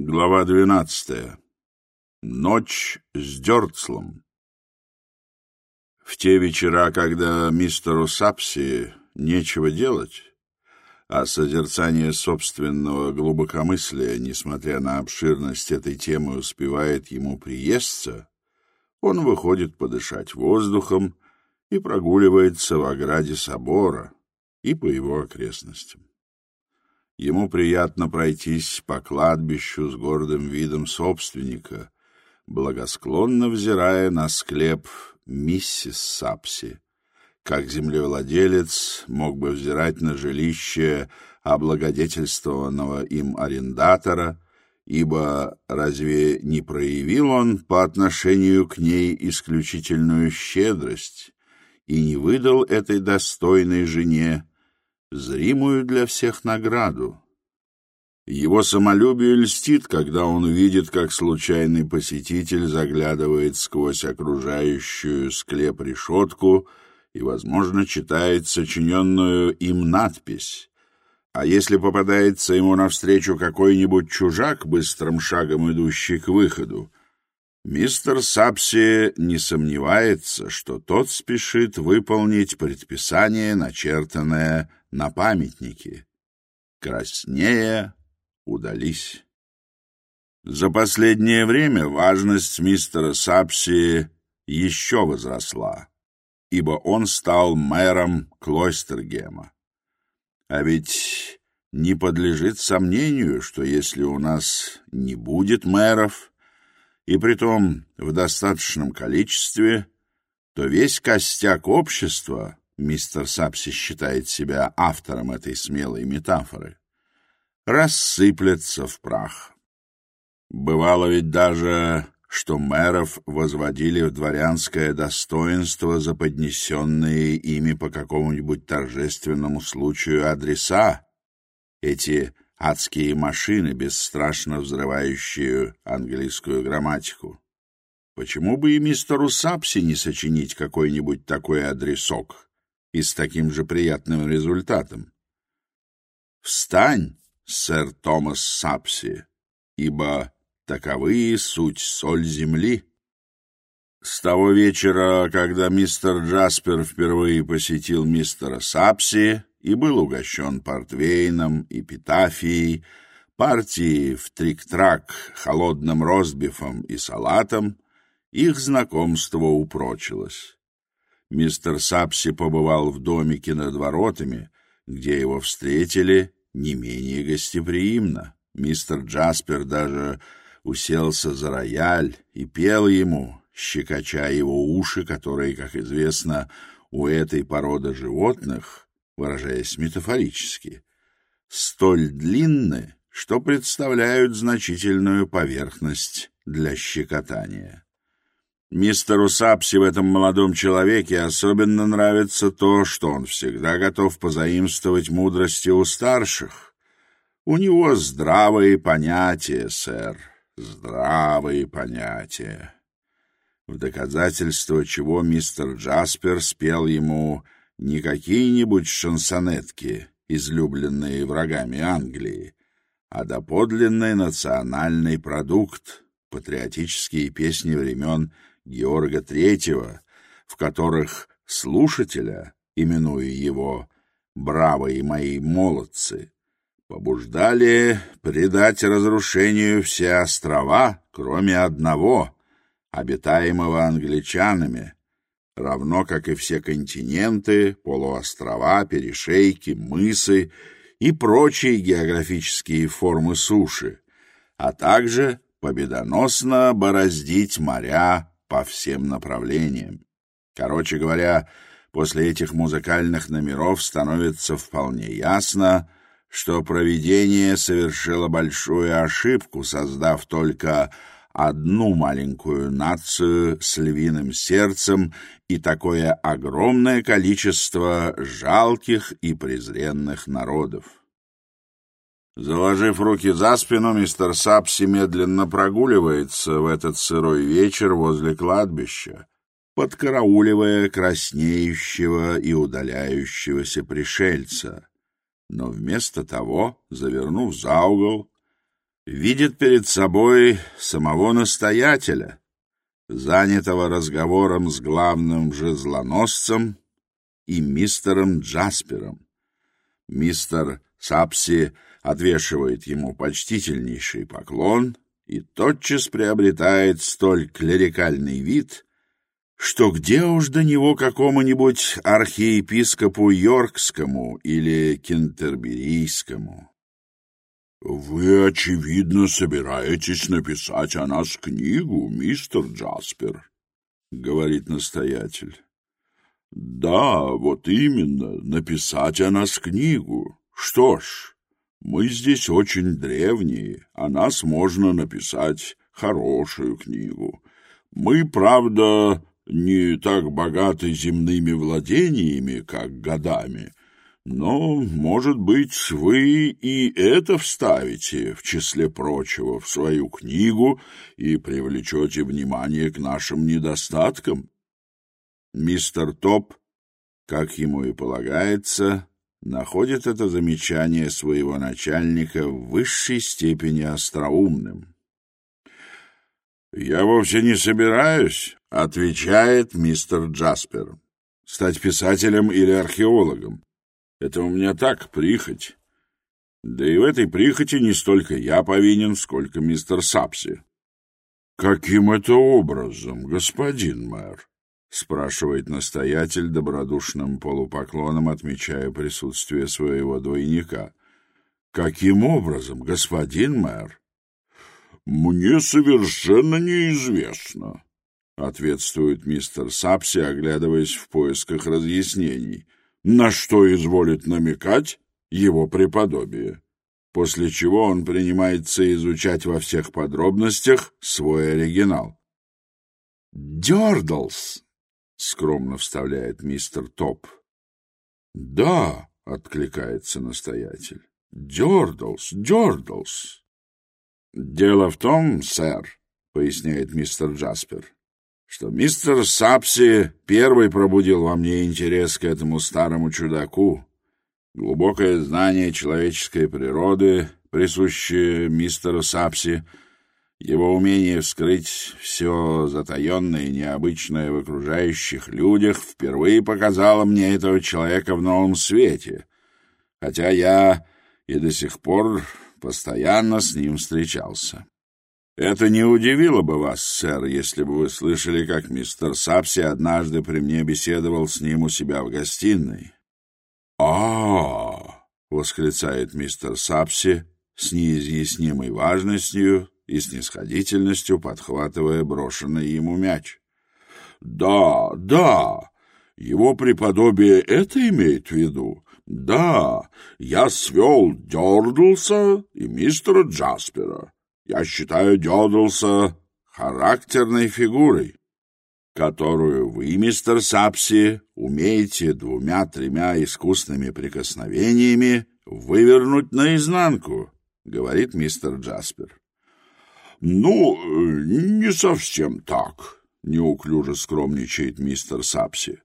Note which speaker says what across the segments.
Speaker 1: Глава двенадцатая. Ночь с Дёрцлом. В те вечера, когда мистеру Сапси нечего делать, а созерцание собственного глубокомыслия, несмотря на обширность этой темы, успевает ему приесться, он выходит подышать воздухом и прогуливается в ограде собора и по его окрестностям. Ему приятно пройтись по кладбищу с гордым видом собственника, благосклонно взирая на склеп миссис Сапси. Как землевладелец мог бы взирать на жилище облагодетельствованного им арендатора, ибо разве не проявил он по отношению к ней исключительную щедрость и не выдал этой достойной жене зримую для всех награду. Его самолюбие льстит, когда он видит, как случайный посетитель заглядывает сквозь окружающую склеп-решетку и, возможно, читает сочиненную им надпись. А если попадается ему навстречу какой-нибудь чужак, быстрым шагом идущий к выходу, Мистер Сапси не сомневается, что тот спешит выполнить предписание, начертанное на памятнике. Краснее удались. За последнее время важность мистера Сапси еще возросла, ибо он стал мэром Клойстергема. А ведь не подлежит сомнению, что если у нас не будет мэров, и притом в достаточном количестве, то весь костяк общества, мистер Сапси считает себя автором этой смелой метафоры, рассыплется в прах. Бывало ведь даже, что мэров возводили в дворянское достоинство за поднесенные ими по какому-нибудь торжественному случаю адреса. Эти адские машины, бесстрашно взрывающие английскую грамматику. Почему бы и мистеру Сапси не сочинить какой-нибудь такой адресок и с таким же приятным результатом? «Встань, сэр Томас Сапси, ибо таковые суть соль земли». С того вечера, когда мистер Джаспер впервые посетил мистера Сапси, и был угощен портвейном и питафией, партией в трик-трак, холодным розбифом и салатом, их знакомство упрочилось. Мистер Сапси побывал в домике над воротами, где его встретили не менее гостеприимно. Мистер Джаспер даже уселся за рояль и пел ему, щекоча его уши, которые, как известно, у этой породы животных — выражаясь метафорически, столь длинны, что представляют значительную поверхность для щекотания. Мистеру Сапси в этом молодом человеке особенно нравится то, что он всегда готов позаимствовать мудрости у старших. У него здравые понятия, сэр, здравые понятия. В доказательство чего мистер Джаспер спел ему «Связь». не какие-нибудь шансонетки, излюбленные врагами Англии, а доподлинный национальный продукт, патриотические песни времен Георга Третьего, в которых слушателя, именуя его «бравые мои молодцы», побуждали предать разрушению все острова, кроме одного, обитаемого англичанами, равно как и все континенты, полуострова, перешейки, мысы и прочие географические формы суши, а также победоносно бороздить моря по всем направлениям. Короче говоря, после этих музыкальных номеров становится вполне ясно, что провидение совершило большую ошибку, создав только одну маленькую нацию с львиным сердцем и такое огромное количество жалких и презренных народов. Заложив руки за спину, мистер Сапси медленно прогуливается в этот сырой вечер возле кладбища, подкарауливая краснеющего и удаляющегося пришельца. Но вместо того, завернув за угол, видит перед собой самого настоятеля, занятого разговором с главным же злоносцем и мистером Джаспером. Мистер Сапси отвешивает ему почтительнейший поклон и тотчас приобретает столь клерикальный вид, что где уж до него какому-нибудь архиепископу Йоркскому или Кентерберийскому. «Вы, очевидно, собираетесь написать о нас книгу, мистер Джаспер», — говорит настоятель. «Да, вот именно, написать о нас книгу. Что ж, мы здесь очень древние, о нас можно написать хорошую книгу. Мы, правда, не так богаты земными владениями, как годами, но, ну, может быть, вы и это вставите, в числе прочего, в свою книгу и привлечете внимание к нашим недостаткам. Мистер Топ, как ему и полагается, находит это замечание своего начальника в высшей степени остроумным. «Я вовсе не собираюсь», — отвечает мистер Джаспер, — «стать писателем или археологом. Это у меня так, прихоть. Да и в этой прихоти не столько я повинен, сколько мистер Сапси. Каким это образом, господин мэр? спрашивает настоятель добродушным полупоклоном, отмечая присутствие своего двойника. Каким образом, господин мэр? Мне совершенно неизвестно, ответствует мистер Сапси, оглядываясь в поисках разъяснений на что изволит намекать его преподобие, после чего он принимается изучать во всех подробностях свой оригинал. «Дёрдлс!» — скромно вставляет мистер Топ. «Да!» — откликается настоятель. «Дёрдлс! Дёрдлс!» «Дело в том, сэр, — поясняет мистер Джаспер, что мистер Сапси первый пробудил во мне интерес к этому старому чудаку. Глубокое знание человеческой природы, присущее мистеру Сапси, его умение вскрыть все затаенное и необычное в окружающих людях впервые показало мне этого человека в новом свете, хотя я и до сих пор постоянно с ним встречался. Это не удивило бы вас, сэр, если бы вы слышали, как мистер Сапси однажды при мне беседовал с ним у себя в гостиной. А, восклицает мистер Сапси с неизъяснимой важностью и снисходительностью, подхватывая брошенный ему мяч. Да, да. Его преподобие это имеет в виду. Да, я свёл Джордлса и мистера Джаспера я считаю Дёдлса характерной фигурой, которую вы, мистер Сапси, умеете двумя-тремя искусными прикосновениями вывернуть наизнанку, говорит мистер Джаспер. Ну, не совсем так, неуклюже скромничает мистер Сапси.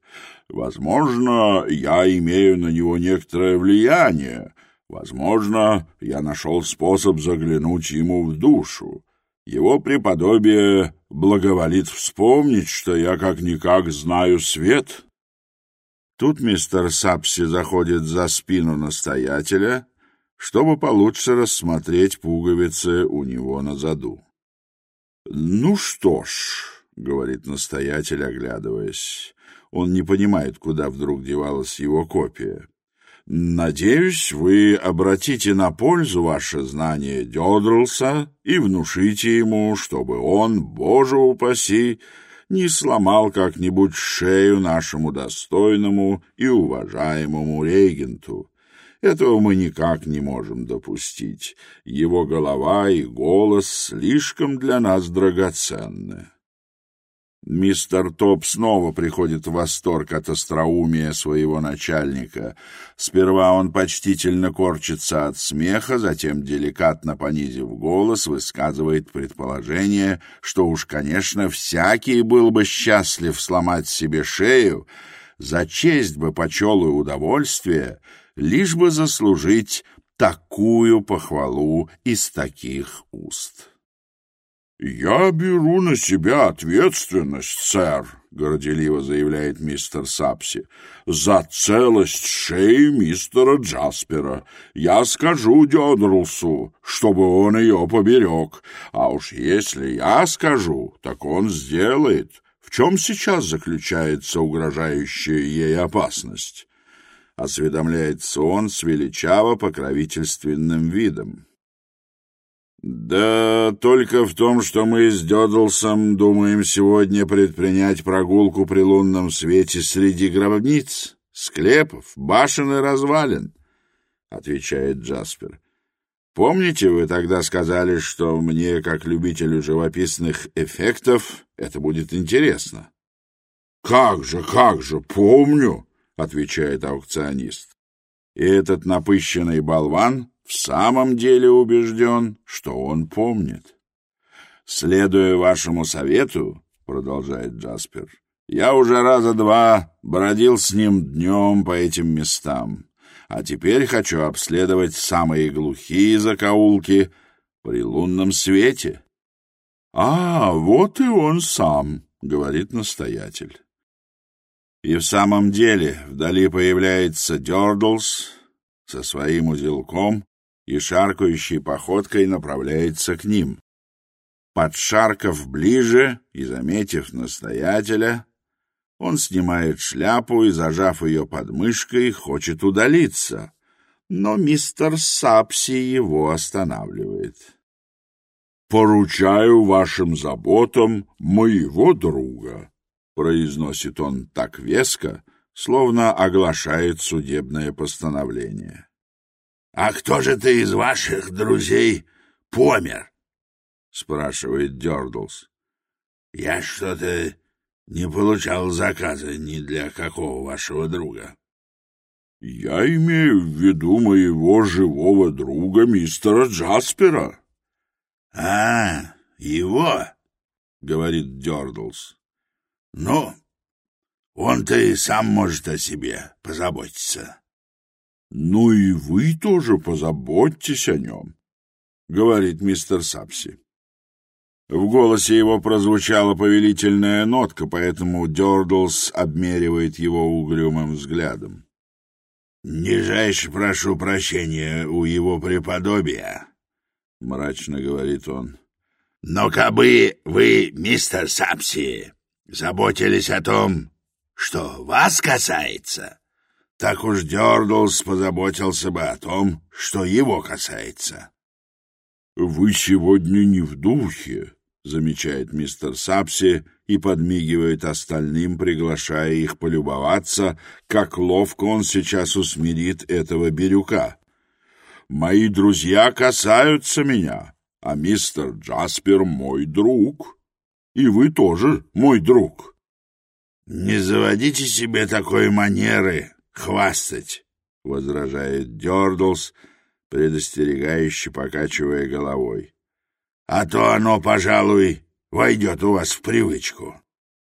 Speaker 1: Возможно, я имею на него некоторое влияние, Возможно, я нашел способ заглянуть ему в душу. Его преподобие благоволит вспомнить, что я как-никак знаю свет. Тут мистер Сапси заходит за спину настоятеля, чтобы получше рассмотреть пуговицы у него на заду. «Ну что ж», — говорит настоятель, оглядываясь, — он не понимает, куда вдруг девалась его копия. «Надеюсь, вы обратите на пользу ваше знание Дёдрлса и внушите ему, чтобы он, боже упаси, не сломал как-нибудь шею нашему достойному и уважаемому регенту. Этого мы никак не можем допустить. Его голова и голос слишком для нас драгоценны». Мистер Топ снова приходит в восторг от остроумия своего начальника. Сперва он почтительно корчится от смеха, затем, деликатно понизив голос, высказывает предположение, что уж, конечно, всякий был бы счастлив сломать себе шею, за честь бы почел и удовольствие, лишь бы заслужить такую похвалу из таких уст. «Я беру на себя ответственность, сэр», — горделиво заявляет мистер Сапси, — «за целость шеи мистера Джаспера. Я скажу Дёдрлсу, чтобы он ее поберег. А уж если я скажу, так он сделает. В чем сейчас заключается угрожающая ей опасность?» — осведомляется он с величаво-покровительственным видом. Да только в том, что мы с Дёдлсом думаем сегодня предпринять прогулку при лунном свете среди гробниц, склепов, башен и развалин, — отвечает Джаспер. Помните, вы тогда сказали, что мне, как любителю живописных эффектов, это будет интересно? — Как же, как же, помню, — отвечает аукционист. И этот напыщенный болван в самом деле убежден, что он помнит. «Следуя вашему совету, — продолжает Джаспер, — я уже раза два бродил с ним днем по этим местам, а теперь хочу обследовать самые глухие закоулки при лунном свете». «А, вот и он сам», — говорит настоятель. И в самом деле вдали появляется Дёрдлс со своим узелком, и шаркающей походкой направляется к ним. Подшарков ближе и заметив настоятеля, он снимает шляпу и, зажав ее под хочет удалиться, но мистер Сапси его останавливает. «Поручаю вашим заботам моего друга», — произносит он так веско, словно оглашает судебное постановление. А кто же ты из ваших друзей помер? — спрашивает Дёрдлс. — Я что-то не получал заказа ни для какого вашего друга. — Я имею в Ну и вы тоже позаботьтесь о нем, — говорит мистер Сапси. В голосе его прозвучала повелительная нотка, поэтому Дёрдлс обмеривает его угрюмым взглядом. — Нижайше прошу прощения у его преподобия, — мрачно говорит он. — Но кабы вы, мистер Сапси, заботились о том, что вас касается... — так уж дернулся, позаботился бы о том, что его касается. — Вы сегодня не в духе, — замечает мистер Сапси и подмигивает остальным, приглашая их полюбоваться, как ловко он сейчас усмирит этого бирюка. «Мои друзья касаются меня, а мистер Джаспер мой друг. И вы тоже мой друг». «Не заводите себе такой манеры», Хвастать, — возражает Дёрдлс, предостерегающе покачивая головой. — А то оно, пожалуй, войдет у вас в привычку.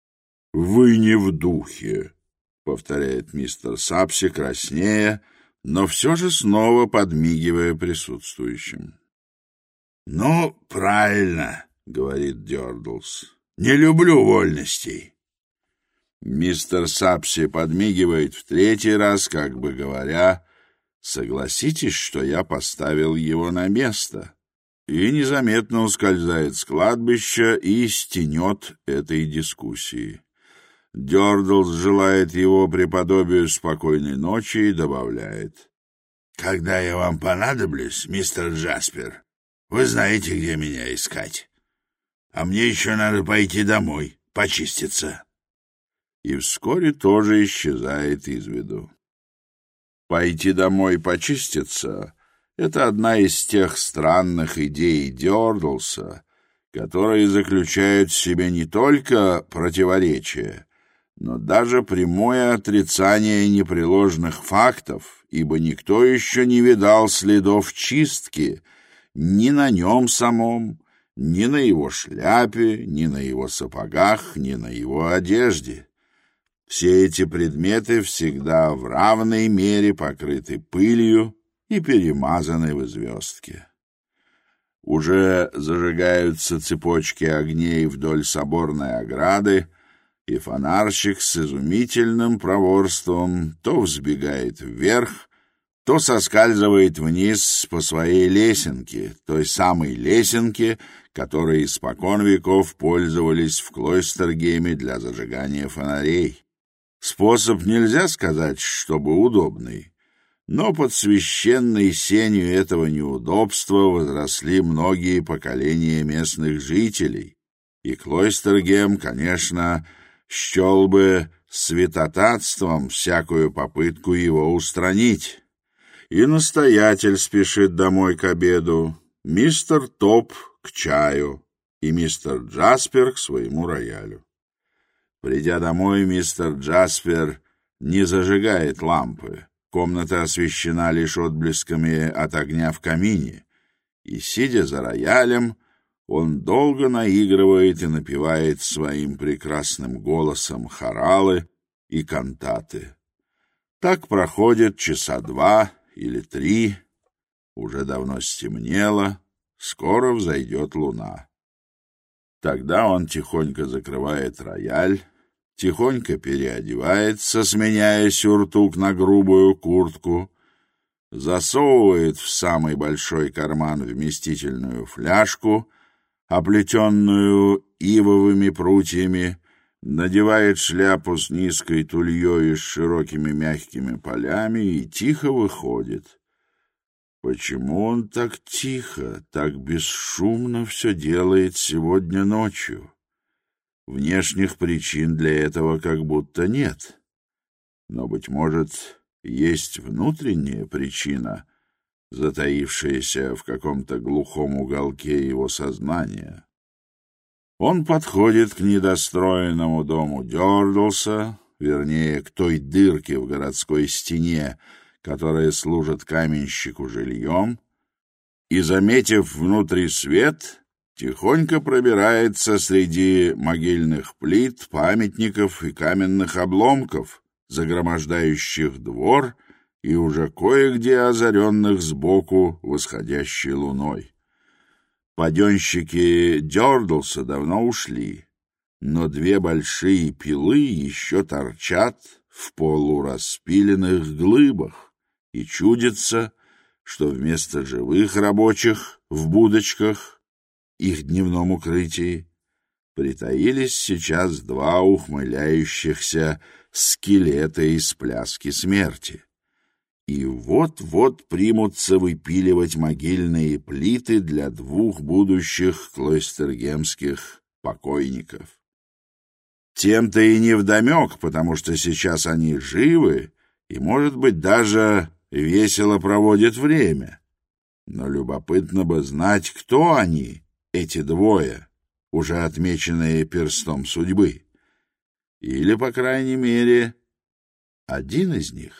Speaker 1: — Вы не в духе, — повторяет мистер Сапси краснее, но все же снова подмигивая присутствующим. — Ну, правильно, — говорит Дёрдлс. — Не люблю вольностей. Мистер Сапси подмигивает в третий раз, как бы говоря, «Согласитесь, что я поставил его на место» и незаметно ускользает с кладбища и стенет этой дискуссии. Дёрдлс желает его преподобию спокойной ночи и добавляет. «Когда я вам понадоблюсь, мистер Джаспер, вы знаете, где меня искать. А мне еще надо пойти домой, почиститься» и вскоре тоже исчезает из виду. Пойти домой почиститься — это одна из тех странных идей Дёрдлса, которые заключают в себе не только противоречие, но даже прямое отрицание непреложных фактов, ибо никто еще не видал следов чистки ни на нем самом, ни на его шляпе, ни на его сапогах, ни на его одежде. Все эти предметы всегда в равной мере покрыты пылью и перемазаны в звездке. Уже зажигаются цепочки огней вдоль соборной ограды, и фонарщик с изумительным проворством то взбегает вверх, то соскальзывает вниз по своей лесенке, той самой лесенке, которой испокон веков пользовались в Клойстергейме для зажигания фонарей. Способ нельзя сказать, чтобы удобный, но под священной сенью этого неудобства возросли многие поколения местных жителей, и Клойстергем, конечно, счел бы святотатством всякую попытку его устранить. И настоятель спешит домой к обеду, мистер Топ к чаю и мистер Джаспер к своему роялю. Придя домой, мистер Джаспер не зажигает лампы. Комната освещена лишь отблесками от огня в камине. И, сидя за роялем, он долго наигрывает и напевает своим прекрасным голосом хоралы и кантаты. Так проходит часа два или три. Уже давно стемнело, скоро взойдет луна. Тогда он тихонько закрывает рояль, тихонько переодевается, сменяя сюртук на грубую куртку, засовывает в самый большой карман вместительную фляжку, оплетенную ивовыми прутьями, надевает шляпу с низкой тульей и с широкими мягкими полями и тихо выходит. Почему он так тихо, так бесшумно все делает сегодня ночью? внешних причин для этого как будто нет. Но, быть может, есть внутренняя причина, затаившаяся в каком-то глухом уголке его сознания. Он подходит к недостроенному дому Дёрдлса, вернее, к той дырке в городской стене, которая служит каменщику жильем, и, заметив внутри свет, тихонько пробирается среди могильных плит, памятников и каменных обломков, загромождающих двор и уже кое-где озаренных сбоку восходящей луной. Паденщики Дёрдлса давно ушли, но две большие пилы еще торчат в полураспиленных глыбах, и чудится, что вместо живых рабочих в будочках их дневном укрытии притаились сейчас два ухмыляющихся скелета из пляски смерти. И вот-вот примутся выпиливать могильные плиты для двух будущих клойстергемских покойников. Тем-то и невдомек, потому что сейчас они живы и, может быть, даже весело проводят время. Но любопытно бы знать, кто они эти двое, уже отмеченные перстом судьбы. Или, по крайней мере, один из них.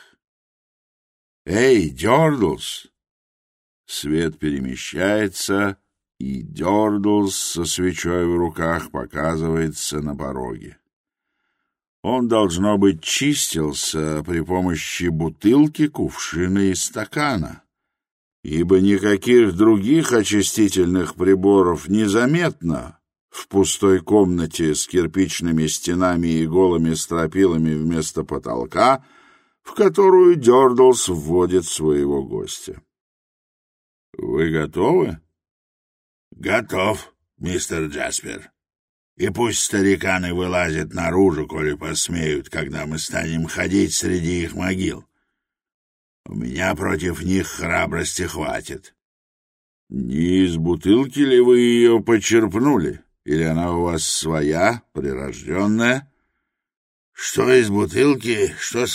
Speaker 1: «Эй, Дёрдлс!» Свет перемещается, и Дёрдлс со свечой в руках показывается на пороге. Он, должно быть, чистился при помощи бутылки, кувшины и стакана ибо никаких других очистительных приборов незаметно в пустой комнате с кирпичными стенами и голыми стропилами вместо потолка, в которую Дёрдлс вводит своего гостя. — Вы готовы? — Готов, мистер Джаспер. И пусть стариканы вылазят наружу, коли посмеют, когда мы станем ходить среди их могил. — у меня против них храбрости хватит. Не из бутылки ли вы ее почерпнули? Или она у вас своя, прирожденная? Что из бутылки, что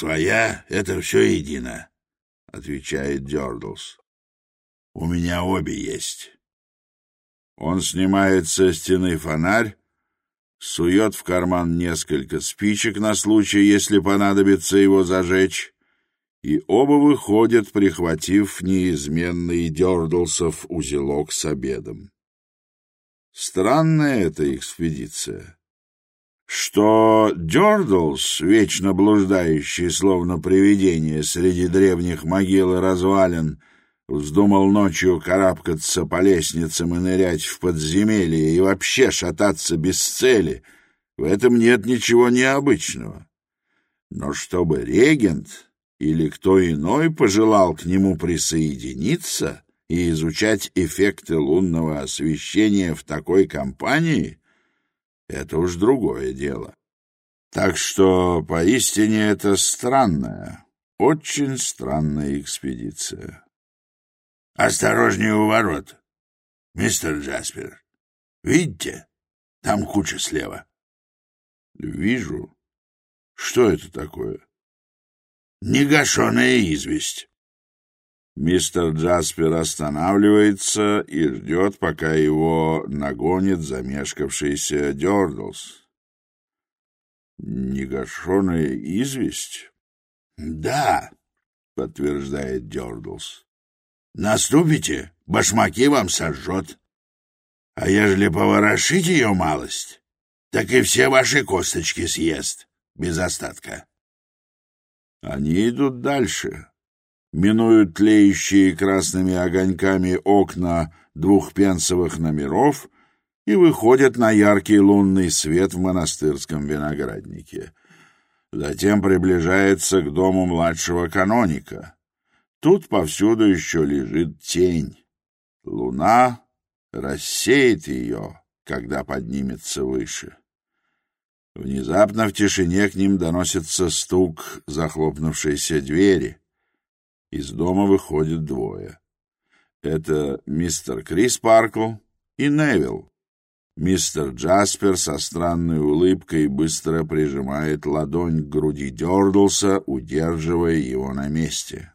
Speaker 1: и оба выходят, прихватив неизменный дёрдлсов узелок с обедом. Странная эта экспедиция. Что Дёрдлс, вечно блуждающий, словно привидение среди древних могил и развалин, вздумал ночью карабкаться по лестницам и нырять в подземелье и вообще шататься без цели, в этом нет ничего необычного. Но чтобы регент или кто иной пожелал к нему присоединиться и изучать эффекты лунного освещения в такой компании, это уж другое дело. Так что поистине это странная, очень странная экспедиция. — Осторожнее у ворот, мистер Джаспер. Видите, там куча слева. — Вижу. Что это такое? — негашенная известь. Мистер Джаспер останавливается и ждет, пока его нагонит замешкавшийся Дёрдлс. «Негашенная известь?» «Да», — подтверждает Дёрдлс. «Наступите, башмаки вам сожжет. А ежели поворошить ее малость, так и все ваши косточки съест без остатка». Они идут дальше, минуют тлеющие красными огоньками окна двухпенсовых номеров и выходят на яркий лунный свет в монастырском винограднике. Затем приближается к дому младшего каноника. Тут повсюду еще лежит тень. Луна рассеет ее, когда поднимется выше. Внезапно в тишине к ним доносится стук захлопнувшейся двери. Из дома выходят двое. Это мистер Крис Паркл и Невилл. Мистер Джаспер со странной улыбкой быстро прижимает ладонь к груди Дёрдлса, удерживая его на месте.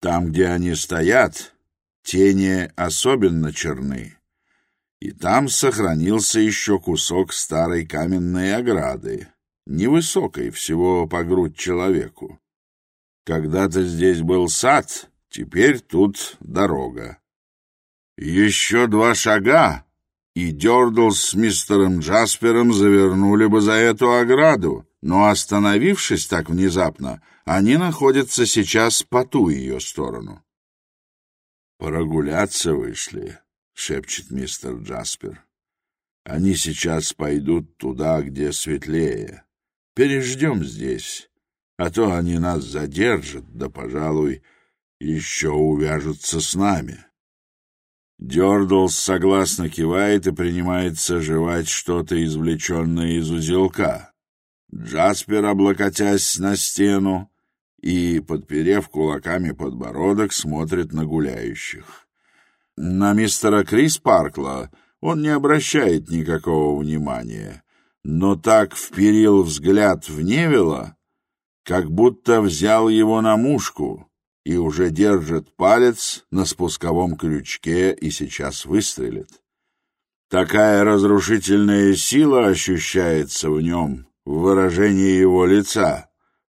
Speaker 1: Там, где они стоят, тени особенно черные. И там сохранился еще кусок старой каменной ограды, невысокой, всего по грудь человеку. Когда-то здесь был сад, теперь тут дорога. Еще два шага, и Дёрдл с мистером Джаспером завернули бы за эту ограду, но, остановившись так внезапно, они находятся сейчас по ту ее сторону. «Прогуляться вышли», шепчет мистер Джаспер. «Они сейчас пойдут туда, где светлее. Переждем здесь, а то они нас задержат, да, пожалуй, еще увяжутся с нами». Дёрдлс согласно кивает и принимается жевать что-то, извлеченное из узелка. Джаспер, облокотясь на стену и, подперев кулаками подбородок, смотрит на гуляющих. На мистера Крис Паркла он не обращает никакого внимания, но так вперил взгляд в Невилла, как будто взял его на мушку и уже держит палец на спусковом крючке и сейчас выстрелит. Такая разрушительная сила ощущается в нем, в выражении его лица,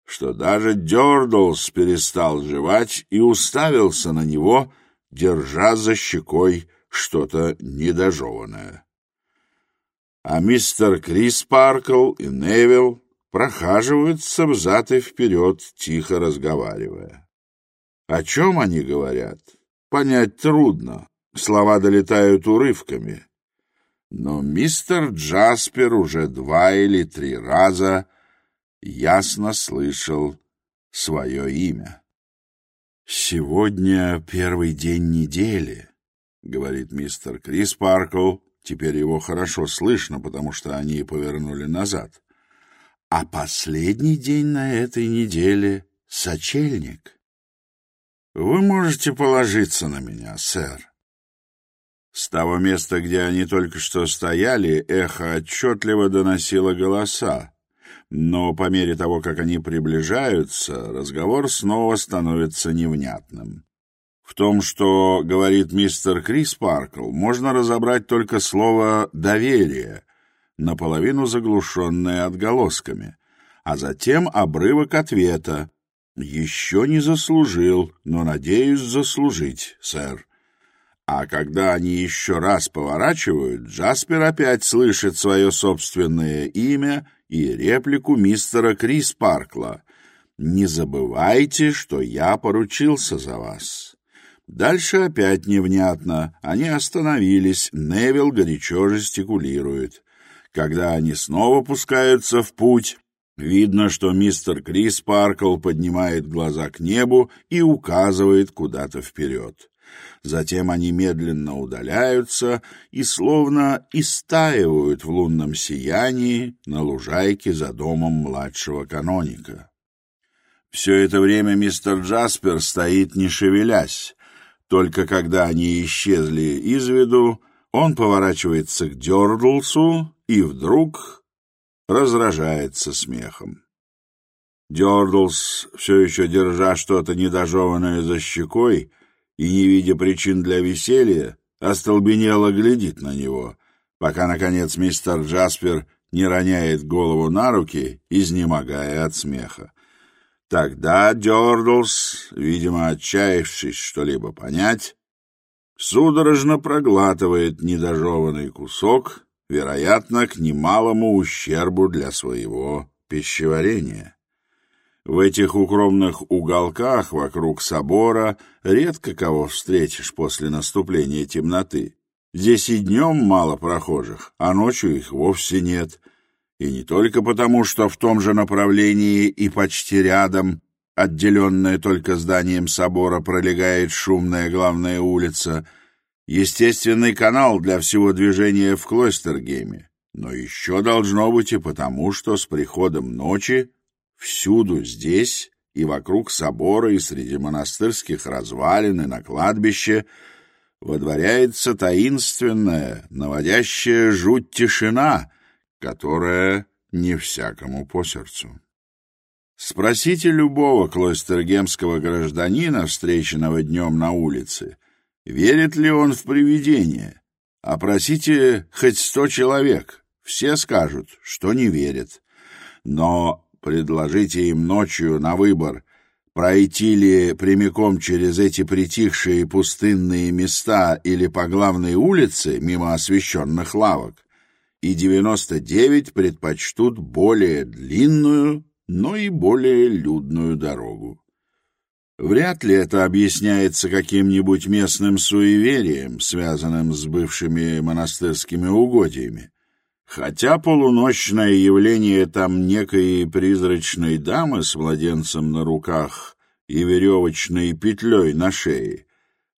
Speaker 1: что даже Дёрдлс перестал жевать и уставился на него, держа за щекой что-то недожеванное. А мистер Крис Паркл и Невилл прохаживаются взад и вперед, тихо разговаривая. О чем они говорят, понять трудно, слова долетают урывками. Но мистер Джаспер уже два или три раза ясно слышал свое имя. «Сегодня первый день недели», — говорит мистер Крис Паркл. Теперь его хорошо слышно, потому что они повернули назад. «А последний день на этой неделе — сочельник». «Вы можете положиться на меня, сэр». С того места, где они только что стояли, эхо отчетливо доносило голоса. Но по мере того, как они приближаются, разговор снова становится невнятным. В том, что говорит мистер Крис Паркл, можно разобрать только слово «доверие», наполовину заглушенное отголосками, а затем обрывок ответа «Еще не заслужил, но надеюсь заслужить, сэр». А когда они еще раз поворачивают, Джаспер опять слышит свое собственное имя — и реплику мистера Крис Паркла. «Не забывайте, что я поручился за вас». Дальше опять невнятно. Они остановились, Невил горячо жестикулирует. Когда они снова пускаются в путь, видно, что мистер Крис Паркл поднимает глаза к небу и указывает куда-то вперед затем они медленно удаляются и словно истаивают в лунном сиянии на лужайке за домом младшего каноника. Все это время мистер Джаспер стоит не шевелясь, только когда они исчезли из виду, он поворачивается к Дёрдлсу и вдруг разражается смехом. Дёрдлс, все еще держа что-то недожеванное за щекой, и, не видя причин для веселья, остолбенело глядит на него, пока, наконец, мистер Джаспер не роняет голову на руки, изнемогая от смеха. Тогда Дёрдлс, видимо, отчаявшись что-либо понять, судорожно проглатывает недожеванный кусок, вероятно, к немалому ущербу для своего пищеварения. В этих укромных уголках вокруг собора редко кого встретишь после наступления темноты. Здесь и днем мало прохожих, а ночью их вовсе нет. И не только потому, что в том же направлении и почти рядом, отделенная только зданием собора, пролегает шумная главная улица, естественный канал для всего движения в Клойстергейме, но еще должно быть и потому, что с приходом ночи Всюду здесь и вокруг собора, и среди монастырских развалин, и на кладбище водворяется таинственная, наводящая жуть тишина, которая не всякому по сердцу. Спросите любого клойстергемского гражданина, встреченного днем на улице, верит ли он в привидения. Опросите хоть сто человек, все скажут, что не верят. Но предложите им ночью на выбор, пройти ли прямиком через эти притихшие пустынные места или по главной улице мимо освещенных лавок, и 99 предпочтут более длинную, но и более людную дорогу. Вряд ли это объясняется каким-нибудь местным суеверием, связанным с бывшими монастырскими угодьями. Хотя полуночное явление там некой призрачной дамы с младенцем на руках и веревочной петлей на шее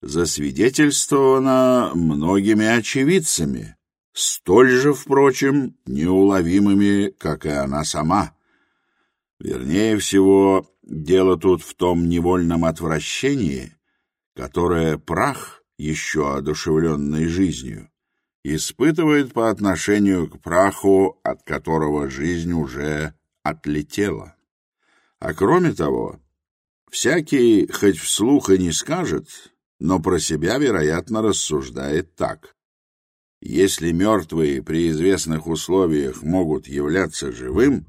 Speaker 1: засвидетельствовано многими очевидцами, столь же, впрочем, неуловимыми, как и она сама. Вернее всего, дело тут в том невольном отвращении, которое прах, еще одушевленной жизнью, испытывает по отношению к праху, от которого жизнь уже отлетела. А кроме того, всякий хоть вслух и не скажет, но про себя, вероятно, рассуждает так. Если мертвые при известных условиях могут являться живым,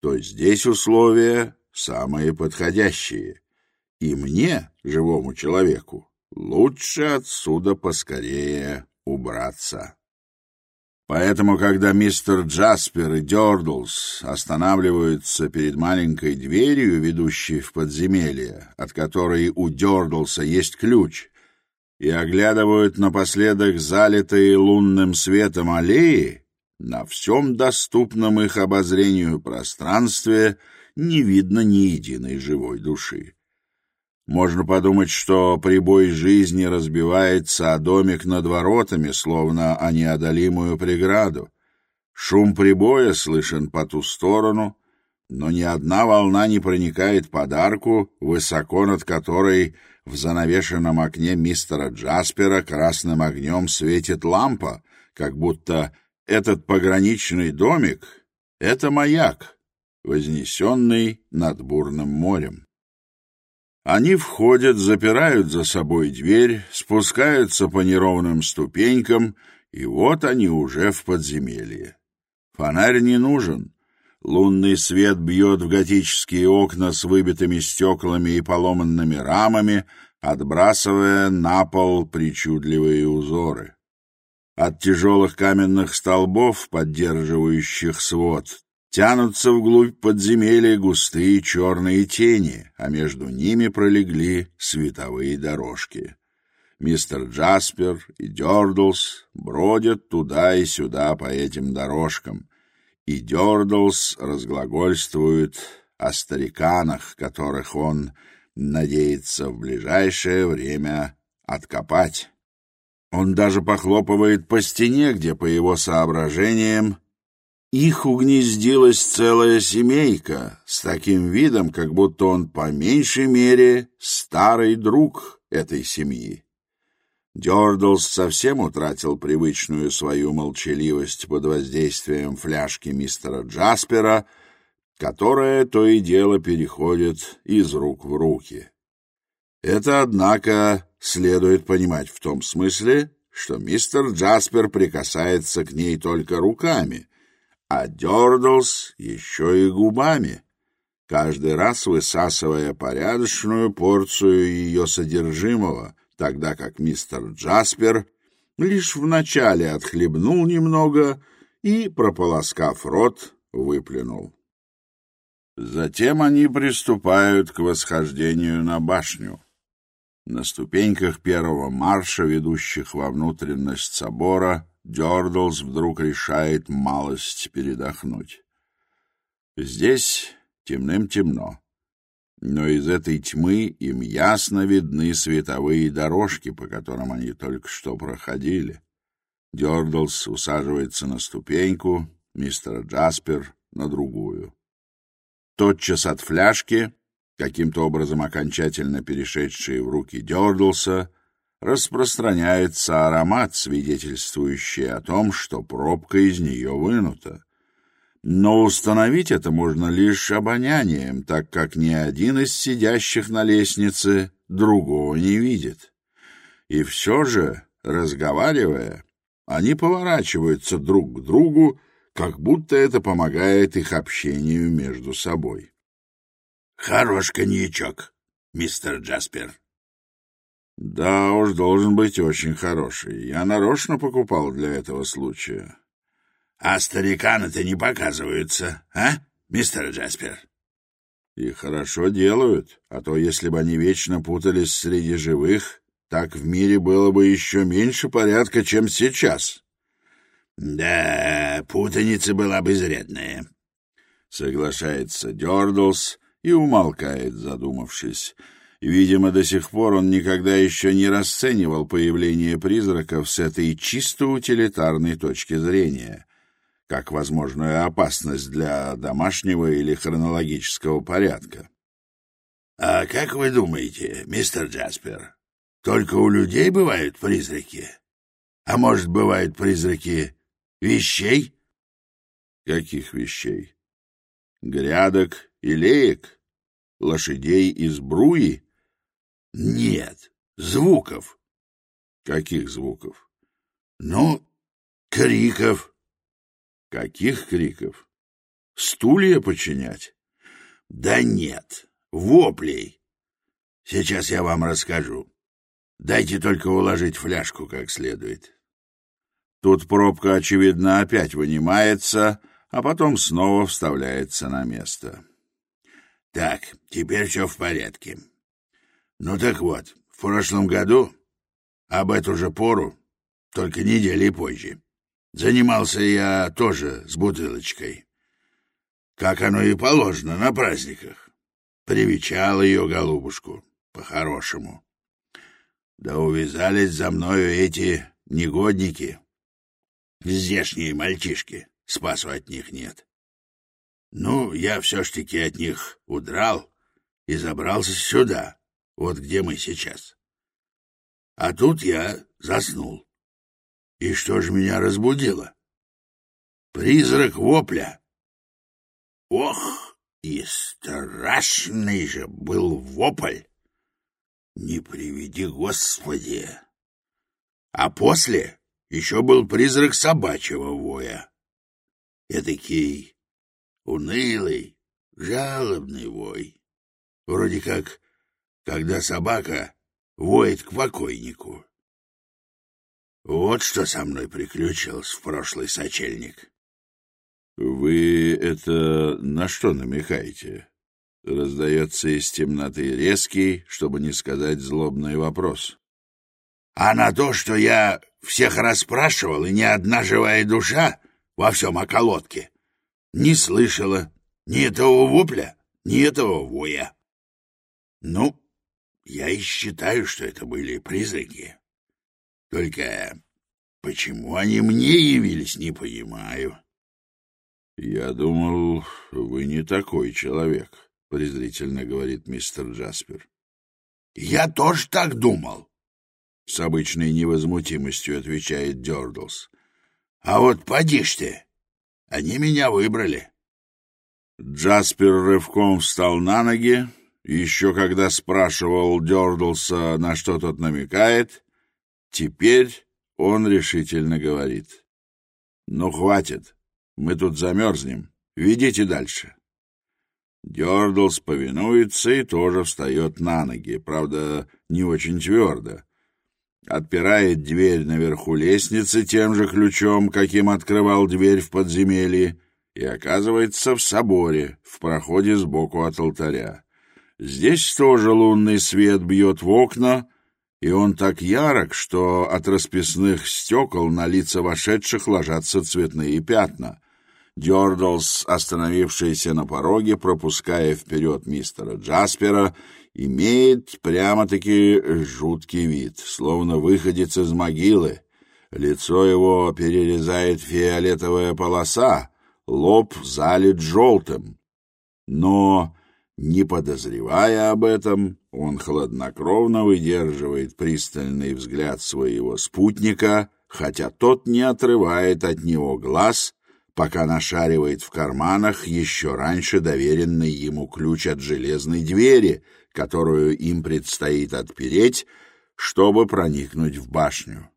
Speaker 1: то здесь условия самые подходящие. И мне, живому человеку, лучше отсюда поскорее убраться. Поэтому, когда мистер Джаспер и Дёрдлс останавливаются перед маленькой дверью, ведущей в подземелье, от которой у Дёрдлса есть ключ, и оглядывают напоследок залитые лунным светом аллеи, на всем доступном их обозрению пространстве не видно ни единой живой души. Можно подумать, что прибой жизни разбивается о домик над воротами, словно о неодолимую преграду. Шум прибоя слышен по ту сторону, но ни одна волна не проникает под арку, высоко над которой в занавешенном окне мистера Джаспера красным огнем светит лампа, как будто этот пограничный домик — это маяк, вознесенный над бурным морем. Они входят, запирают за собой дверь, спускаются по неровным ступенькам, и вот они уже в подземелье. Фонарь не нужен. Лунный свет бьет в готические окна с выбитыми стеклами и поломанными рамами, отбрасывая на пол причудливые узоры. От тяжелых каменных столбов, поддерживающих свод, Тянутся вглубь подземелья густые черные тени, а между ними пролегли световые дорожки. Мистер Джаспер и Дёрдлс бродят туда и сюда по этим дорожкам, и Дёрдлс разглагольствует о стариканах, которых он надеется в ближайшее время откопать. Он даже похлопывает по стене, где, по его соображениям, их угнездилась целая семейка с таким видом, как будто он по меньшей мере старый друг этой семьи. Дёрдлс совсем утратил привычную свою молчаливость под воздействием фляжки мистера Джаспера, которая то и дело переходит из рук в руки. Это, однако, следует понимать в том смысле, что мистер Джаспер прикасается к ней только руками — а Дёрдлс еще и губами, каждый раз высасывая порядочную порцию ее содержимого, тогда как мистер Джаспер лишь вначале отхлебнул немного и, прополоскав рот, выплюнул. Затем они приступают к восхождению на башню. На ступеньках первого марша, ведущих во внутренность собора, Дёрдлс вдруг решает малость передохнуть. Здесь темным-темно, но из этой тьмы им ясно видны световые дорожки, по которым они только что проходили. Дёрдлс усаживается на ступеньку, мистер Джаспер — на другую. Тотчас от фляжки, каким-то образом окончательно перешедшие в руки Дёрдлса, распространяется аромат, свидетельствующий о том, что пробка из нее вынута. Но установить это можно лишь обонянием, так как ни один из сидящих на лестнице другого не видит. И все же, разговаривая, они поворачиваются друг к другу, как будто это помогает их общению между собой. — Хорош коньячок, мистер Джаспер, да уж, должен быть очень хороший. Я нарочно покупал для этого случая. — А стариканы-то не показываются, а, мистер Джаспер? — И хорошо делают, а то если бы они вечно путались среди живых, так в мире было бы еще меньше порядка, чем сейчас. — Да, путаница была бы изрядная, — соглашается Дёрдлс и умолкает, задумавшись. — Видимо, до сих пор он никогда еще не расценивал появление призраков с этой чисто утилитарной точки зрения, как возможную опасность для домашнего или хронологического порядка. «А как вы думаете, мистер Джаспер, только у людей бывают призраки? А может, бывают призраки вещей?» «Каких вещей? Грядок и леек? Лошадей из бруи?» Нет, звуков. Каких звуков? Ну, криков. Каких криков? Стулья починять? Да нет, воплей. Сейчас я вам расскажу. Дайте только уложить фляжку как следует. Тут пробка, очевидно, опять вынимается, а потом снова вставляется на место. Так, теперь все в порядке. Ну так вот, в прошлом году, об эту же пору, только недели позже, занимался я тоже с бутылочкой. Как оно и положено на праздниках. Привечал ее голубушку, по-хорошему. Да увязались за мною эти негодники, здешние мальчишки, спасу от них нет. Ну, я все ж таки от них удрал и забрался сюда, вот где мы сейчас. А тут я заснул. И что же меня разбудило? Призрак вопля. Ох, и страшный же был вопль! Не приведи, Господи! А после еще был призрак собачьего воя. Эдакий унылый, жалобный вой. Вроде как когда собака воет к покойнику. Вот что со мной приключилось в прошлый сочельник. — Вы это на что намекаете? — раздается из темноты резкий, чтобы не сказать злобный вопрос.
Speaker 2: — А на то, что я всех расспрашивал, и ни одна живая душа во всем околотке не слышала ни этого вопля, ни этого воя. — Ну, я и считаю, что это были призраки. Только почему они мне явились, не понимаю.
Speaker 1: — Я думал, вы не такой человек, — презрительно говорит мистер Джаспер.
Speaker 2: — Я тоже так думал, —
Speaker 1: с обычной невозмутимостью отвечает Дёрдлс.
Speaker 2: — А вот поди ж ты! Они меня выбрали.
Speaker 1: Джаспер рывком встал на ноги, еще когда спрашивал Дёрдлса, на что тот намекает, теперь он решительно говорит. «Ну, хватит, мы тут замерзнем, ведите дальше». Дёрдлс повинуется и тоже встает на ноги, правда, не очень твердо. Отпирает дверь наверху лестницы тем же ключом, каким открывал дверь в подземелье, и оказывается в соборе, в проходе сбоку от алтаря. Здесь тоже лунный свет бьет в окна, и он так ярок, что от расписных стекол на лица вошедших ложатся цветные пятна. Дёрдлс, остановившийся на пороге, пропуская вперед мистера Джаспера, имеет прямо-таки жуткий вид, словно выходец из могилы. Лицо его перерезает фиолетовая полоса, лоб залит желтым. Но не подозревая об этом, он хладнокровно выдерживает пристальный взгляд своего спутника, хотя тот не отрывает от него глаз, пока нашаривает в карманах еще раньше доверенный ему ключ от железной двери, которую им предстоит отпереть, чтобы проникнуть в башню.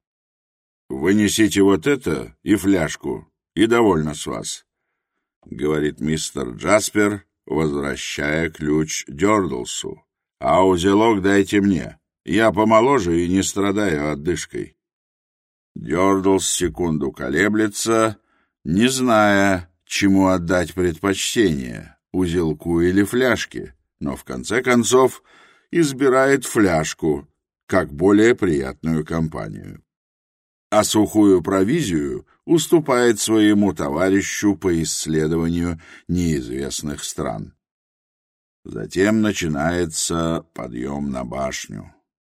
Speaker 1: «Вынесите вот это и фляжку, и довольно с вас», — говорит мистер Джаспер, — возвращая ключ Дёрдлсу. «А узелок дайте мне. Я помоложе и не страдаю отдышкой». Дёрдлс секунду колеблется, не зная, чему отдать предпочтение — узелку или фляжке, но в конце концов избирает фляжку как более приятную компанию. А сухую провизию уступает своему товарищу по исследованию неизвестных стран. Затем начинается подъем на башню.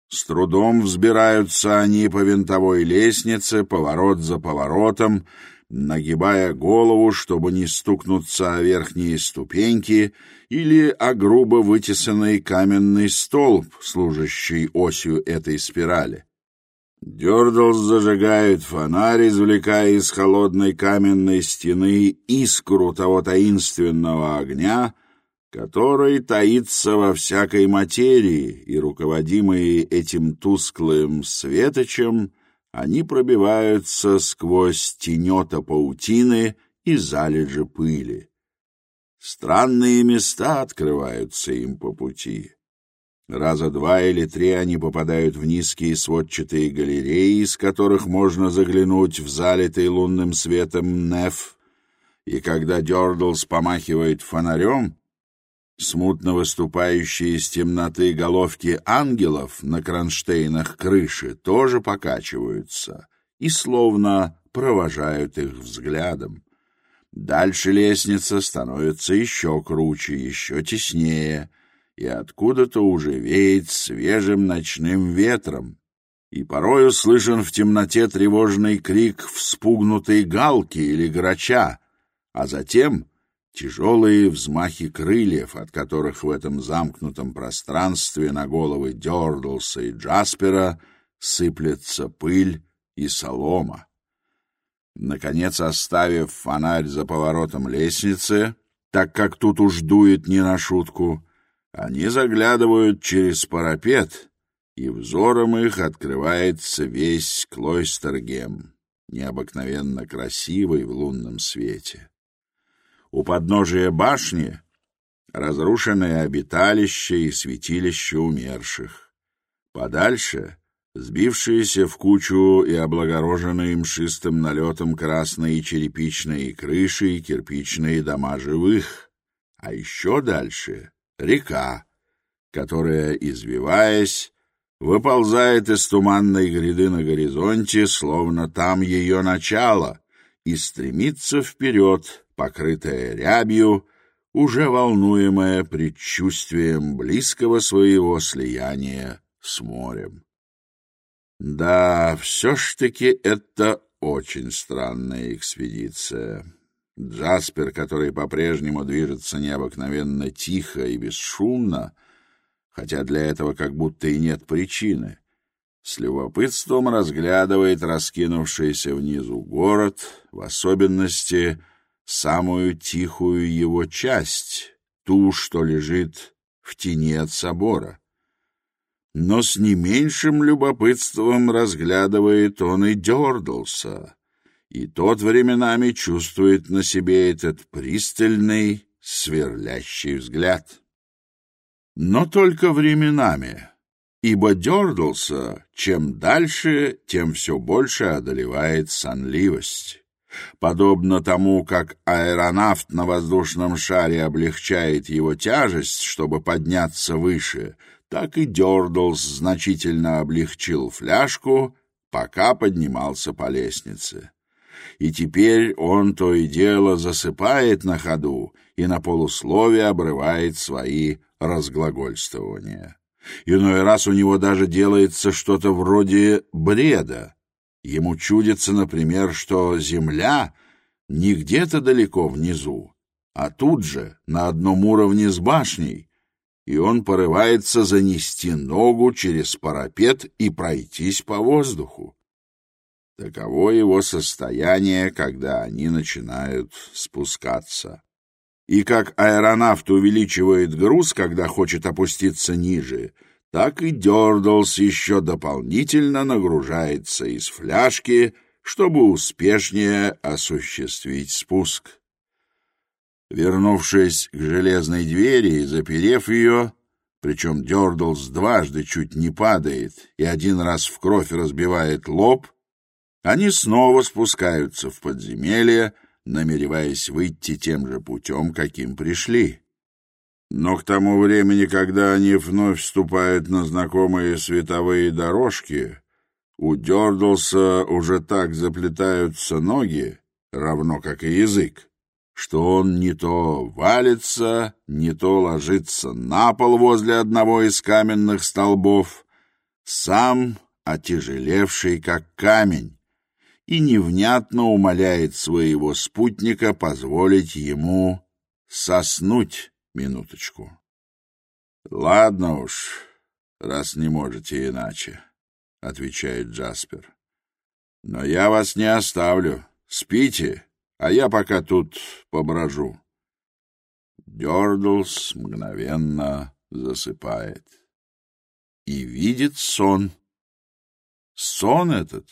Speaker 1: С трудом взбираются они по винтовой лестнице, поворот за поворотом, нагибая голову, чтобы не стукнуться о верхние ступеньки или о грубо вытесанный каменный столб, служащий осью этой спирали. Дёрдлс зажигает фонарь, извлекая из холодной каменной стены искру того таинственного огня, который таится во всякой материи, и, руководимые этим тусклым светочем, они пробиваются сквозь тенета паутины и залежи пыли. Странные места открываются им по пути. Раза два или три они попадают в низкие сводчатые галереи, из которых можно заглянуть в залитый лунным светом неф. И когда Дёрдлс помахивает фонарем, смутно выступающие из темноты головки ангелов на кронштейнах крыши тоже покачиваются и словно провожают их взглядом. Дальше лестница становится еще круче, еще теснее — и откуда-то уже веет свежим ночным ветром, и порою слышен в темноте тревожный крик вспугнутой галки или грача, а затем тяжелые взмахи крыльев, от которых в этом замкнутом пространстве на головы Дёрдлса и Джаспера сыплется пыль и солома. Наконец, оставив фонарь за поворотом лестницы, так как тут уж дует не на шутку, они заглядывают через парапет, и взором их открывается весь Клойстергем, необыкновенно красивый в лунном свете. У подножия башни разрушенное обиталище и святилище умерших. Подальше — сбившиеся в кучу и облагороженные мшистым налетом красные черепичные крыши и кирпичные дома живых. А еще дальше река, которая, извиваясь, выползает из туманной гряды на горизонте, словно там ее начало, и стремится вперед, покрытая рябью, уже волнуемая предчувствием близкого своего слияния с морем. Да, все ж таки это очень странная экспедиция. Джаспер, который по-прежнему движется необыкновенно тихо и бесшумно, хотя для этого как будто и нет причины, с любопытством разглядывает раскинувшийся внизу город, в особенности самую тихую его часть, ту, что лежит в тени от собора. Но с не меньшим любопытством разглядывает он и Дёрдлса, и тот временами чувствует на себе этот пристальный, сверлящий взгляд. Но только временами, ибо Дёрдлса чем дальше, тем все больше одолевает сонливость. Подобно тому, как аэронавт на воздушном шаре облегчает его тяжесть, чтобы подняться выше, так и Дёрдлс значительно облегчил фляжку, пока поднимался по лестнице и теперь он то и дело засыпает на ходу и на полусловие обрывает свои разглагольствования. Иной раз у него даже делается что-то вроде бреда. Ему чудится, например, что земля не где-то далеко внизу, а тут же, на одном уровне с башней, и он порывается занести ногу через парапет и пройтись по воздуху. Таково его состояние, когда они начинают спускаться. И как аэронавт увеличивает груз, когда хочет опуститься ниже, так и Дёрдлс еще дополнительно нагружается из фляжки, чтобы успешнее осуществить спуск. Вернувшись к железной двери и заперев ее, причем Дёрдлс дважды чуть не падает и один раз в кровь разбивает лоб, они снова спускаются в подземелье, намереваясь выйти тем же путем, каким пришли. Но к тому времени, когда они вновь вступают на знакомые световые дорожки, у Дёрдлса уже так заплетаются ноги, равно как и язык, что он не то валится, не то ложится на пол возле одного из каменных столбов, сам отяжелевший как камень, и невнятно умоляет своего спутника позволить ему соснуть минуточку. «Ладно уж, раз не можете иначе», — отвечает Джаспер. «Но я вас не оставлю. Спите, а я пока тут поброжу». Дёрдлс мгновенно засыпает и видит сон. Сон этот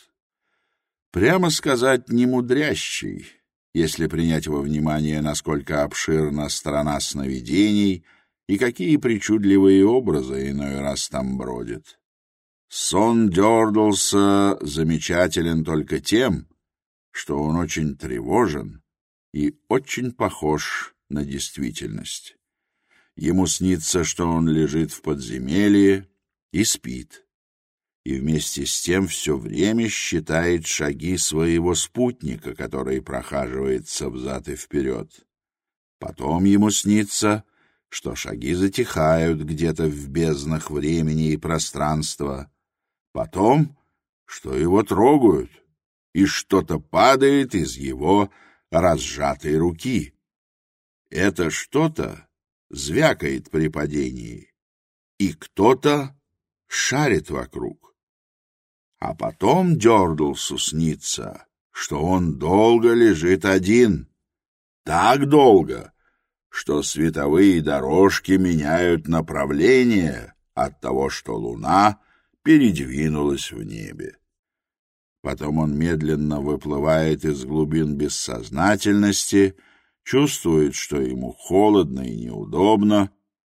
Speaker 1: прямо сказать, немудрящий, если принять во внимание, насколько обширна страна сновидений и какие причудливые образы иной раз там бродят. Сон Дёрдлса замечателен только тем, что он очень тревожен и очень похож на действительность. Ему снится, что он лежит в подземелье и спит, и вместе с тем все время считает шаги своего спутника, который прохаживается взад и вперед. Потом ему снится, что шаги затихают где-то в безднах времени и пространства. Потом, что его трогают, и что-то падает из его разжатой руки. Это что-то звякает при падении, и кто-то шарит вокруг а потом дернулся снится, что он долго лежит один. Так долго, что световые дорожки меняют направление от того, что луна передвинулась в небе. Потом он медленно выплывает из глубин бессознательности, чувствует, что ему холодно и неудобно,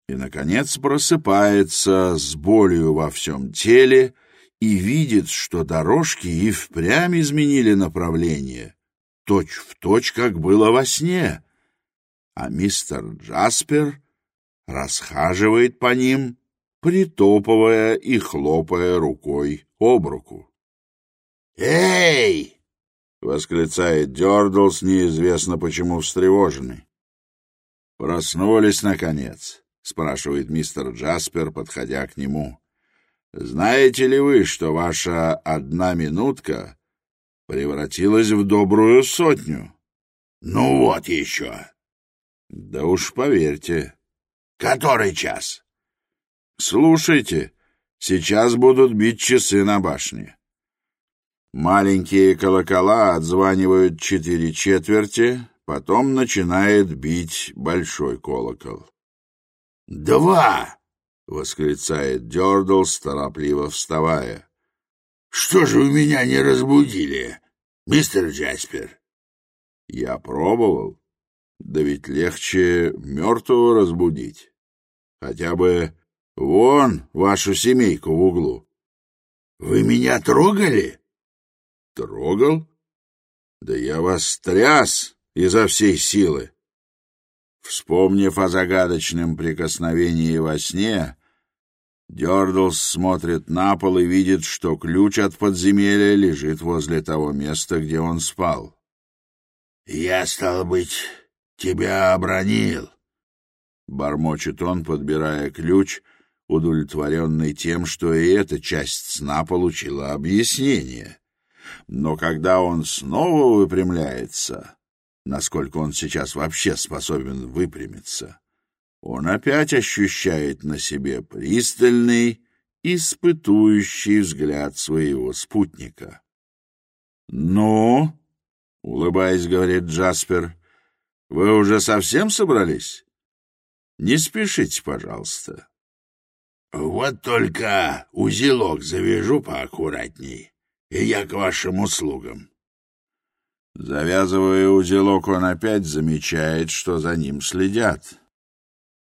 Speaker 1: и, наконец, просыпается с болью во всем теле, и видит, что дорожки и впрямь изменили направление, точь в точь, как было во сне. А мистер Джаспер расхаживает по ним, притопывая и хлопая рукой об руку.
Speaker 2: «Эй!»
Speaker 1: — восклицает Дёрдлс, неизвестно почему встревоженный. «Проснулись, наконец?» — спрашивает мистер Джаспер, подходя к нему. Знаете ли вы, что ваша одна минутка превратилась в добрую сотню?
Speaker 2: Ну вот еще.
Speaker 1: Да уж поверьте.
Speaker 2: Который час?
Speaker 1: Слушайте, сейчас будут бить часы на башне. Маленькие колокола отзванивают четыре четверти, потом начинает бить большой колокол.
Speaker 2: «Два!»
Speaker 1: восклицает Дёрдлс, торопливо вставая.
Speaker 2: «Что же вы меня не разбудили, мистер Джаспер?»
Speaker 1: «Я пробовал. Да ведь легче мертвого разбудить. Хотя бы вон вашу семейку в углу».
Speaker 2: «Вы меня трогали?»
Speaker 1: «Трогал? Да я вас тряс изо всей силы!» Вспомнив о загадочном прикосновении во сне, Дёрдлс смотрит на пол и видит, что ключ от подземелья лежит возле того места, где он спал.
Speaker 2: «Я, стал быть, тебя обронил», —
Speaker 1: бормочет он, подбирая ключ, удовлетворенный тем, что и эта часть сна получила объяснение. Но когда он снова выпрямляется, насколько он сейчас вообще способен выпрямиться, — он опять ощущает на себе пристальный, испытующий взгляд своего спутника. «Ну?» — улыбаясь, говорит Джаспер. «Вы уже совсем собрались? Не спешите, пожалуйста».
Speaker 2: «Вот только узелок завяжу поаккуратней, и я к вашим услугам».
Speaker 1: Завязывая узелок, он опять замечает, что за ним следят.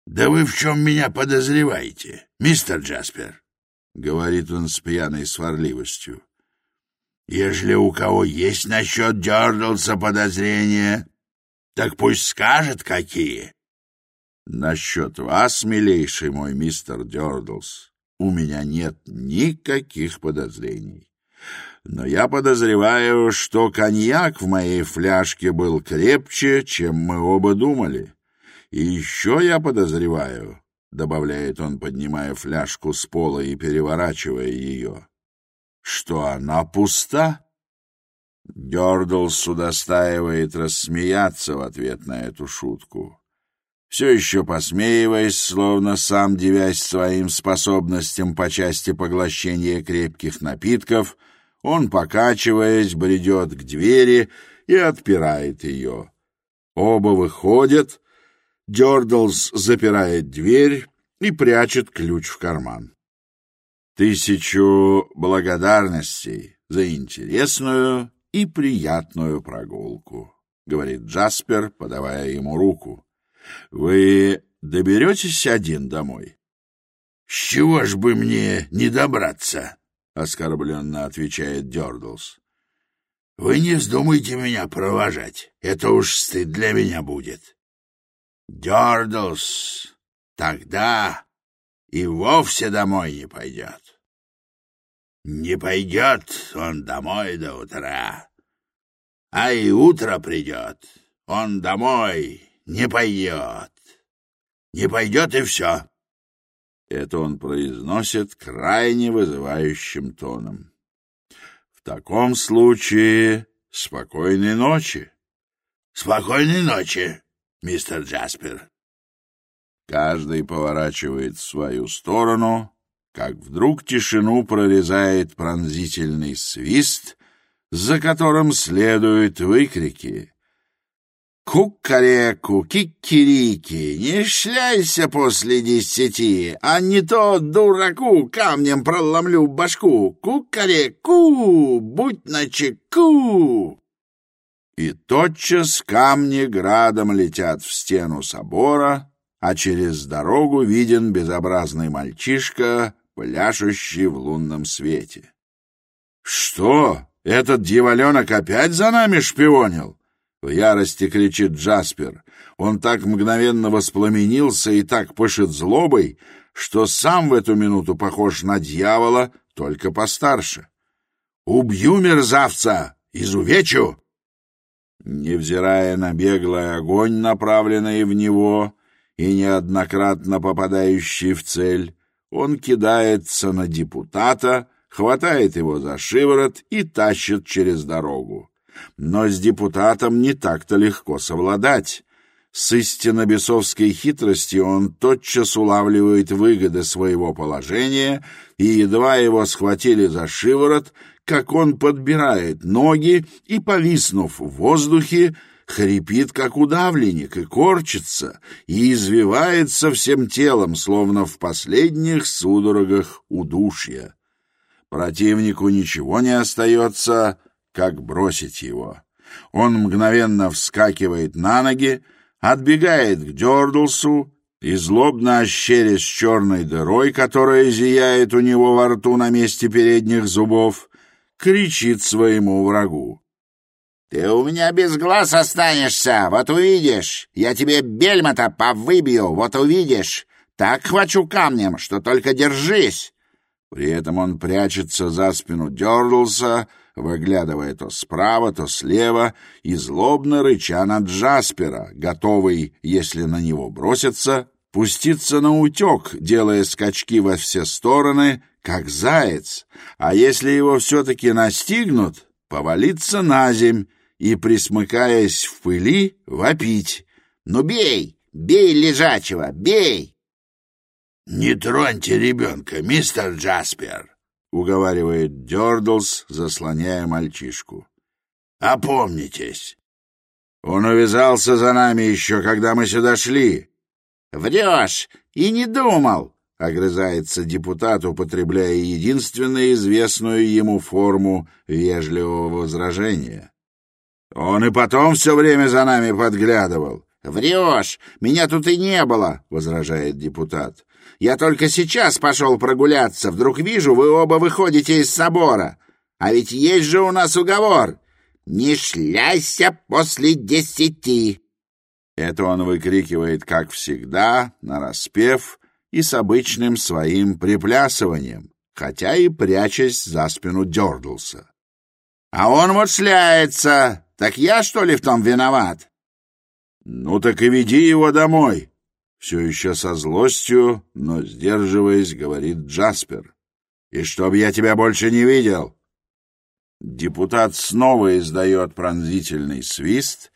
Speaker 2: Да вы в чем меня подозреваете, мистер Джаспер?
Speaker 1: — говорит он с пьяной сварливостью.
Speaker 2: «Ежели у кого есть насчет Дёрдлса подозрения, так пусть скажет, какие».
Speaker 1: «Насчет вас, милейший мой мистер Дёрдлс, у меня нет никаких подозрений. Но я подозреваю, что коньяк в моей фляжке был крепче, чем мы оба думали. И еще я подозреваю, — добавляет он, поднимая фляжку с пола и переворачивая ее, — что она пуста. Дёрдлс удостаивает рассмеяться в ответ на эту шутку. Все еще посмеиваясь, словно сам девясь своим способностям по части поглощения крепких напитков, он, покачиваясь, бредет к двери и отпирает ее. Оба выходят, Дёрдлс запирает дверь и прячет ключ в карман. Тысячу благодарностей за интересную и приятную прогулку, говорит Джаспер, подавая ему руку. Вы доберетесь один домой?
Speaker 2: С чего ж бы мне не добраться?
Speaker 1: оскорбленно отвечает Дёрдлс.
Speaker 2: Вы не вздумайте меня провожать, это уж стыд для меня будет. Дёрдлс тогда и вовсе домой не пойдет. Не пойдет он домой до утра. А и утро придет, он домой не пойдет. Не пойдет и все.
Speaker 1: Это он произносит крайне вызывающим тоном. В таком случае спокойной ночи.
Speaker 2: Спокойной ночи, мистер Джаспер.
Speaker 1: Каждый поворачивает в свою сторону, как вдруг тишину прорезает пронзительный свист, за которым следуют выкрики. «Кукареку, кикирики, не шляйся после десяти, а не то дураку камнем проломлю башку! Кукареку, будь начеку!» и тотчас камни градом летят в стену собора, а через дорогу виден безобразный мальчишка, пляшущий в лунном свете. «Что? Этот дьяволенок опять за нами шпионил?» В ярости кричит Джаспер. Он так мгновенно воспламенился и так пышет злобой, что сам в эту минуту похож на дьявола, только постарше. «Убью мерзавца! Изувечу!» невзирая на беглый огонь, направленный в него и неоднократно попадающий в цель, он кидается на депутата, хватает его за шиворот и тащит через дорогу. Но с депутатом не так-то легко совладать. С истинно бесовской хитростью он тотчас улавливает выгоды своего положения, и едва его схватили за шиворот, как он подбирает ноги и, повиснув в воздухе, хрипит, как удавленник, и корчится, и извивается всем телом, словно в последних судорогах удушья. Противнику ничего не остается, как бросить его. Он мгновенно вскакивает на ноги, отбегает к Дёрдлсу и, злобно ощерясь черной дырой, которая зияет у него во рту на месте передних зубов, кричит своему врагу.
Speaker 2: «Ты у меня без глаз останешься, вот увидишь! Я тебе бельма-то повыбью, вот увидишь! Так хвачу камнем, что только держись!»
Speaker 1: При этом он прячется за спину Дёрдлса, выглядывая то справа, то слева, и злобно рыча на Джаспера, готовый, если на него бросится, пуститься на утек, делая скачки во все стороны, как заяц, а если его все-таки настигнут, повалиться на земь и, присмыкаясь в пыли, вопить. «Ну бей! Бей лежачего! Бей!» «Не троньте ребенка, мистер Джаспер!» — уговаривает Дёрдлс, заслоняя мальчишку. «Опомнитесь! Он увязался за нами еще, когда мы сюда шли!»
Speaker 2: «Врешь! И не думал!»
Speaker 1: огрызается депутат, употребляя единственную известную ему форму вежливого возражения. «Он и потом все время за нами подглядывал».
Speaker 2: «Врешь! Меня тут и не было!» — возражает депутат. Я только сейчас пошел прогуляться. Вдруг вижу, вы оба выходите из собора. А ведь есть же у нас уговор. Не шляйся после десяти.
Speaker 1: Это он выкрикивает, как всегда, нараспев и с обычным своим приплясыванием, хотя и прячась за спину дернулся.
Speaker 2: А он вот шляется. Так я, что ли, в том виноват?
Speaker 1: Ну так и веди его домой, все еще со злостью, но сдерживаясь, говорит Джаспер. «И чтоб я тебя больше не видел!» Депутат снова издает пронзительный свист,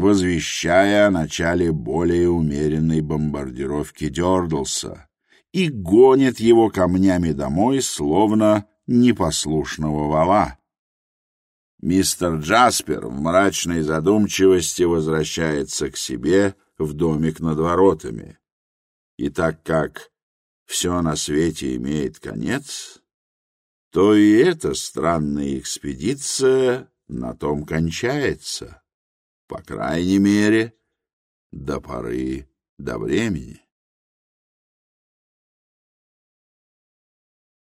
Speaker 1: возвещая о начале более умеренной бомбардировки Дёрдлса и гонит его камнями домой, словно непослушного вала. Мистер Джаспер в мрачной задумчивости возвращается к себе в домик над воротами. И так как все на свете имеет конец, то и эта странная экспедиция на том кончается. По крайней мере, до поры до времени.